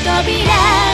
扉